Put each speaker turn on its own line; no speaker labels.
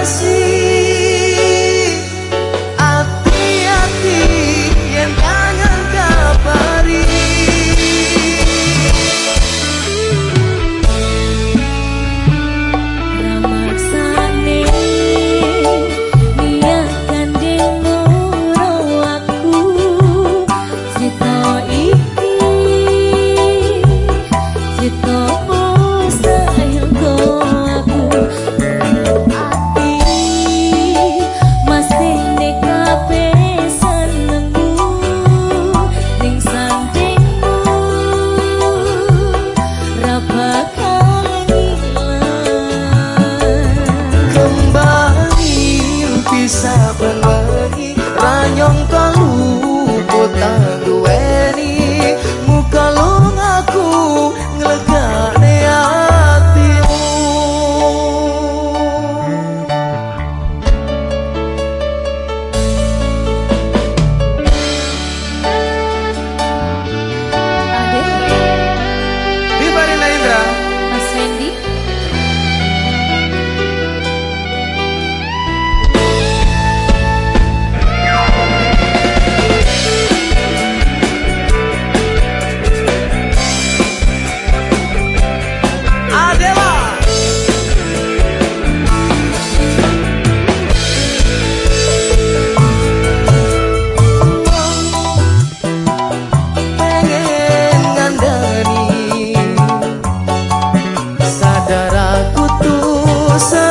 i see. Masa